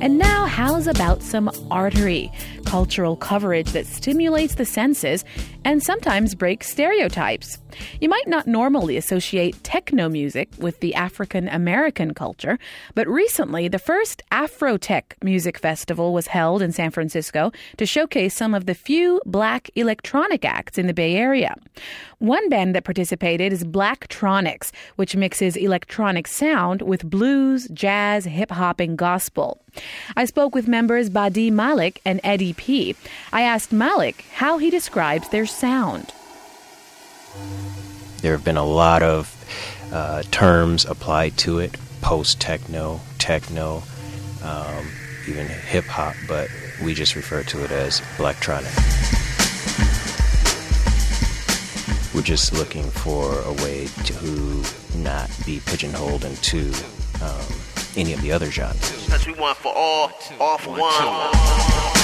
And now, how's about some artery? Cultural coverage that stimulates the senses and sometimes breaks stereotypes. You might not normally associate techno music with the African American culture, but recently the first Afrotech music festival was held in San Francisco to showcase some of the few black electronic acts in the Bay Area. One band that participated is Blaktroniks, which mixes electronic sound with blues, jazz, hip hop, and gospel. I spoke with members Badi Malik and Eddie P. I asked Malik how he describes their sound. There have been a lot of uh, terms applied to it post techno, techno, um, even hip hop, but we just refer to it as electronic. We're just looking for a way to not be pigeonholed into um, any of the other genres. Cause we want for all, all for one.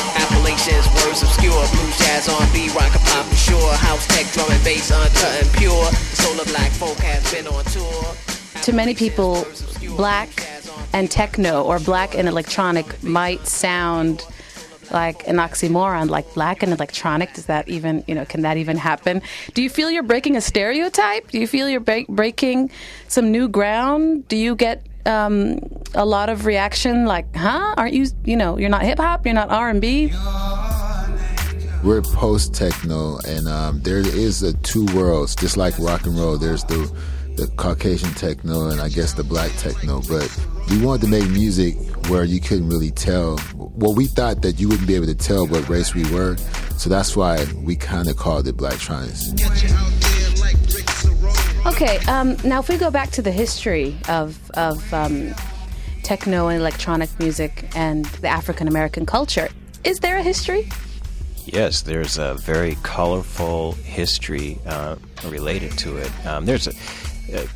Appalachians, words obscure, jazz, R&B, rock and pop, sure, house tech, drum and bass, uncut and pure. Black folk has been on tour. To many people, black and techno or black and electronic might sound like an oxymoron, like black and electronic. Does that even, you know, can that even happen? Do you feel you're breaking a stereotype? Do you feel you're breaking some new ground? Do you get um, a lot of reaction like, huh? Aren't you, you know, you're not hip hop, you're not R&B? We're post techno, and um, there is a two worlds, just like rock and roll. There's the the Caucasian techno and I guess the black techno, but we wanted to make music where you couldn't really tell. Well, we thought that you wouldn't be able to tell what race we were, so that's why we kind of called it Blaktroniks. Okay, um, now if we go back to the history of, of um, techno and electronic music and the African American culture, is there a history? Yes, there's a very colorful history uh, related to it. Um, there's a, a,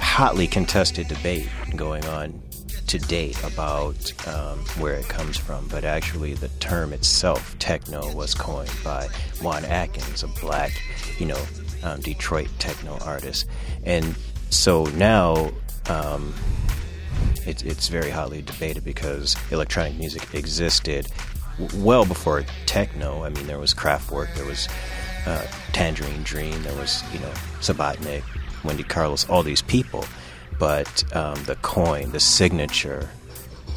hotly contested debate going on to date about um, where it comes from, but actually the term itself, techno, was coined by Juan Atkins, a black, you know, um, Detroit techno artist. And so now um, it, it's very hotly debated because electronic music existed well before techno. I mean, there was Kraftwerk, there was uh, Tangerine Dream, there was, you know, Subotnick, Wendy Carlos, all these people. But um, the coin, the signature,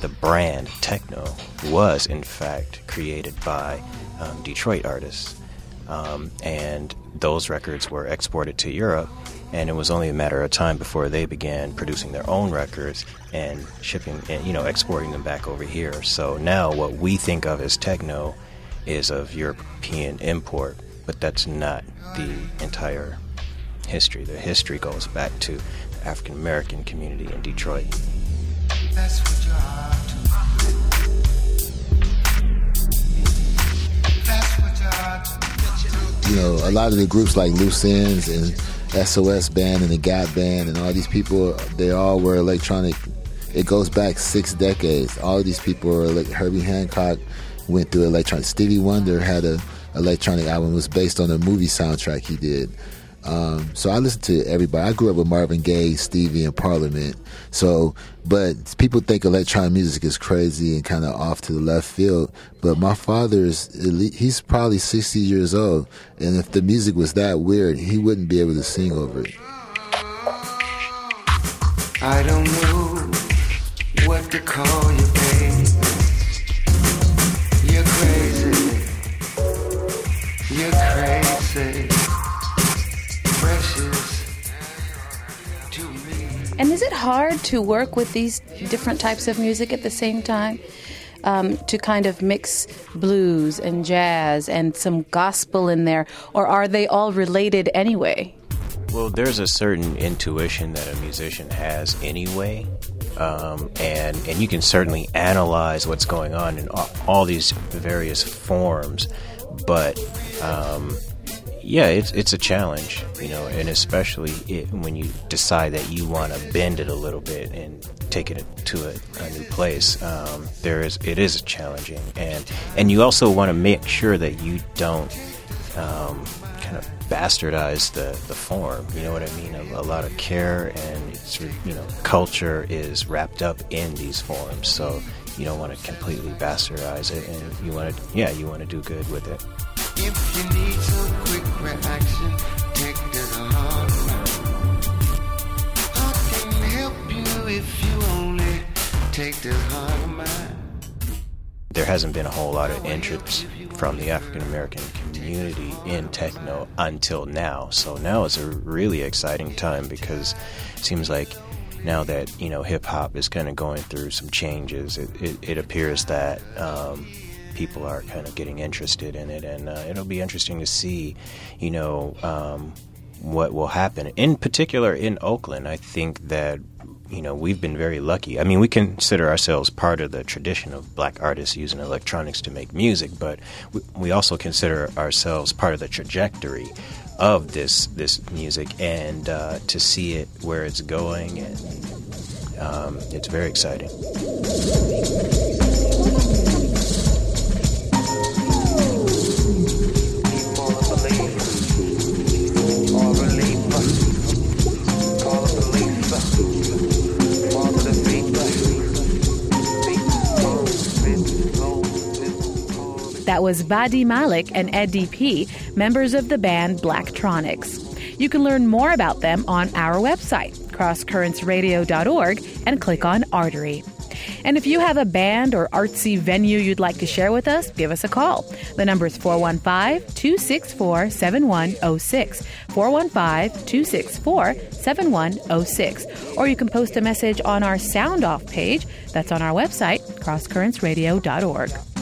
the brand techno was in fact created by um, Detroit artists. Um, and those records were exported to Europe, and it was only a matter of time before they began producing their own records and shipping and you know exporting them back over here. So now what we think of as techno is of European import, but that's not the entire history. The history goes back to the African American community in Detroit a lot of the groups like Loose Ends and SOS Band and the Gap Band and all these people, they all were electronic. It goes back six decades. All these people were like Herbie Hancock went through electronic. Stevie Wonder had a electronic album. It was based on a movie soundtrack he did. Um, so I listened to everybody. I grew up with Marvin Gaye, Stevie, and Parliament. So, but people think electronic music is crazy and kind of off to the left field. But my father is, he's probably 60 years old. And if the music was that weird, he wouldn't be able to sing over it. I don't know what to call you, baby. You're crazy. You're hard to work with these different types of music at the same time? Um, to kind of mix blues and jazz and some gospel in there, or are they all related anyway? Well, there's a certain intuition that a musician has anyway, um, and and you can certainly analyze what's going on in all, all these various forms, but um, yeah, it's it's a challenge, you know, and especially it, when you decide that you want to bend it a little bit and take it to a, a new place. Um, there is it is challenging, and and you also want to make sure that you don't um, kind of bastardize the the form. You know what I mean? A, a lot of care and you know culture is wrapped up in these forms, so you don't want to completely bastardize it, and you want to, yeah, you want to do good with it. There hasn't been a whole lot of interest from the African American community in techno until now. So now is a really exciting time because it seems like now that you know hip hop is kind of going through some changes, it, it, it appears that um, people are kind of getting interested in it, and uh, it'll be interesting to see, you know, um, what will happen. In particular, in Oakland, I think that you know we've been very lucky. I mean, we consider ourselves part of the tradition of black artists using electronics to make music, but we, we also consider ourselves part of the trajectory of this this music and uh, to see it where it's going and um, it's very exciting. That was Badi Malik and Ed DP, members of the band Blaktroniks. You can learn more about them on our website, crosscurrentsradio.org, and click on Artery. And if you have a band or artsy venue you'd like to share with us, give us a call. The number is 415 264 7106. 415 264 7106. Or you can post a message on our Sound Off page that's on our website, crosscurrentsradio.org.